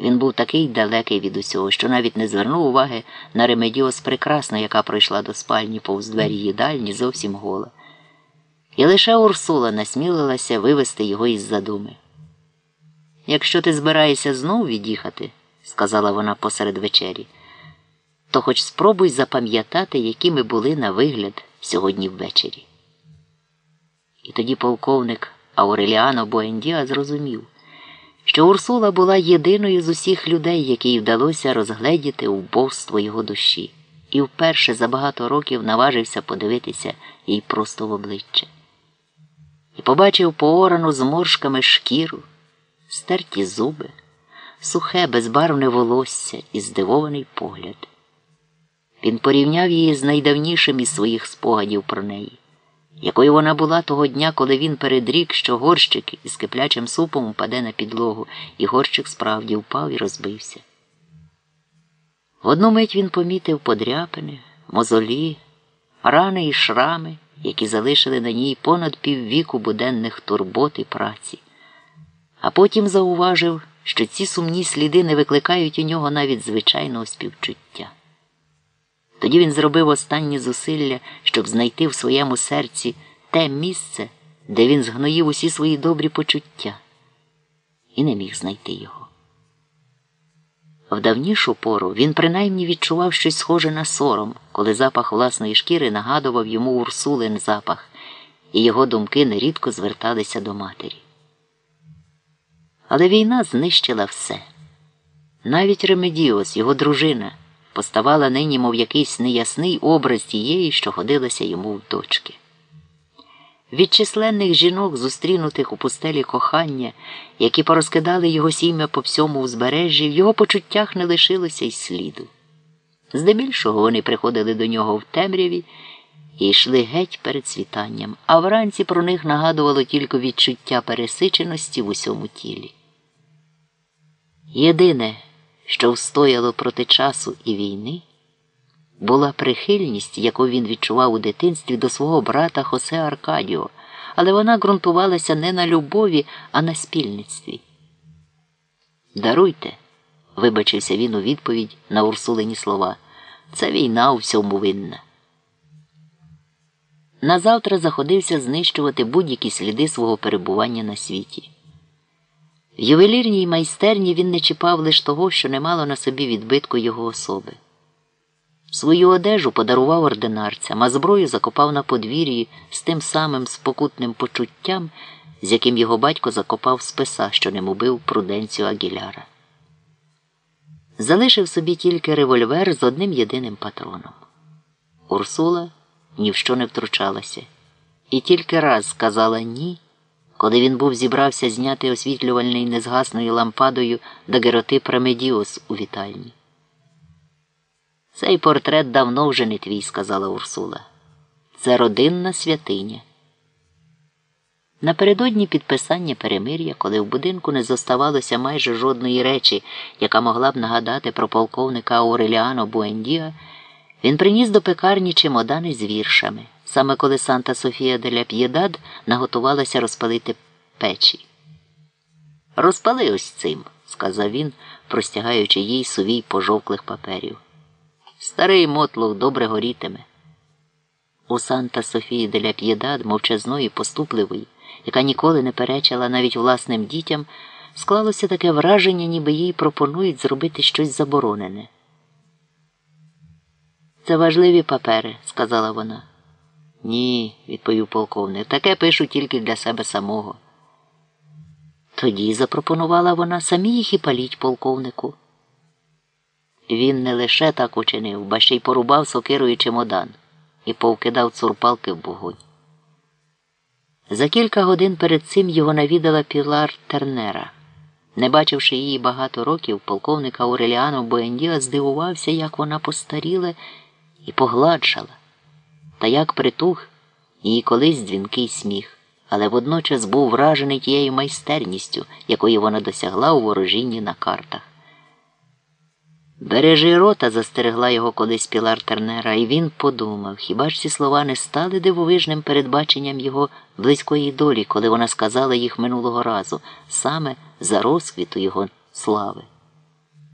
Він був такий далекий від усього, що навіть не звернув уваги на Ремедіос прекрасну, яка пройшла до спальні повз двері їдальні зовсім гола. І лише Урсула насмілилася вивести його із задуми. Якщо ти збираєшся знов від'їхати, сказала вона посеред вечері, то хоч спробуй запам'ятати, які ми були на вигляд сьогодні ввечері. І тоді полковник Ауреліано Буендіа зрозумів, що Урсула була єдиною з усіх людей, якій вдалося розгледіти вбовство його душі, і вперше за багато років наважився подивитися їй просто в обличчя. І побачив поорану зморшками шкіру, стерті зуби, сухе, безбарвне волосся і здивований погляд. Він порівняв її з найдавнішим із своїх спогадів про неї, якою вона була того дня, коли він передрік, що горщик із киплячим супом упаде на підлогу, і горщик справді впав і розбився. В одну мить він помітив подряпини, мозолі, рани і шрами, які залишили на ній понад піввіку буденних турбот і праці, а потім зауважив, що ці сумні сліди не викликають у нього навіть звичайного співчуття. Тоді він зробив останні зусилля, щоб знайти в своєму серці те місце, де він згноїв усі свої добрі почуття, і не міг знайти його. В давнішу пору він принаймні відчував щось схоже на сором, коли запах власної шкіри нагадував йому урсулин запах, і його думки нерідко зверталися до матері. Але війна знищила все. Навіть Ремедіос, його дружина поставала нині, мов якийсь неясний образ тієї, що годилася йому в дочки. Від численних жінок, зустрінутих у пустелі кохання, які порозкидали його сім'я по всьому узбережжі, в його почуттях не лишилося й сліду. Здебільшого вони приходили до нього в темряві і йшли геть перед світанням, а вранці про них нагадувало тільки відчуття пересиченості в усьому тілі. Єдине, що встояло проти часу і війни, була прихильність, яку він відчував у дитинстві до свого брата Хосе Аркадіо, але вона ґрунтувалася не на любові, а на спільництві. Даруйте, вибачився він у відповідь на Урсулині слова. Це війна у всьому винна. Назавтра заходився знищувати будь-які сліди свого перебування на світі. Ювелірній майстерні він не чіпав лише того, що не мало на собі відбитку його особи. Свою одежу подарував ординарцям, а зброю закопав на подвір'ї з тим самим спокутним почуттям, з яким його батько закопав списа, що ним убив пруденцію Агіляра. Залишив собі тільки револьвер з одним єдиним патроном. Урсула ні в що не втручалася, і тільки раз сказала ні коли він був зібрався зняти освітлювальний незгасною лампадою дагеротип Ремедіос у вітальні. Цей портрет давно вже не твій, сказала Урсула. Це родинна святиня. Напередодні підписання перемир'я, коли в будинку не зоставалося майже жодної речі, яка могла б нагадати про полковника Ауреліано Буендіа, він приніс до пекарні чемодани з віршами саме коли Санта Софія деля П'єдад наготувалася розпалити печі. Розпали ось цим, сказав він, простягаючи їй сувій пожовклих паперів. Старий мотлух добре горітиме. У Санта Софії деля П'єдад, мовчазної, поступливої, яка ніколи не перечила навіть власним дітям, склалося таке враження, ніби їй пропонують зробити щось заборонене. Це важливі папери, сказала вона. Ні, відповів полковник, таке пишу тільки для себе самого. Тоді запропонувала вона самі їх і паліть полковнику. Він не лише так учинив, ба ще й порубав сокирою чемодан і повкидав цурпалки в вогонь. За кілька годин перед цим його навідала Пілар Тернера. Не бачивши її багато років, полковник Ауреліано Боендіа здивувався, як вона постаріла і погладшала та як притух її колись дзвінкий сміх, але водночас був вражений тією майстерністю, якої вона досягла у ворожінні на картах. Бережи рота, застерегла його колись Пілар Тернера, і він подумав, хіба ж ці слова не стали дивовижним передбаченням його близької долі, коли вона сказала їх минулого разу, саме за розквіту його слави.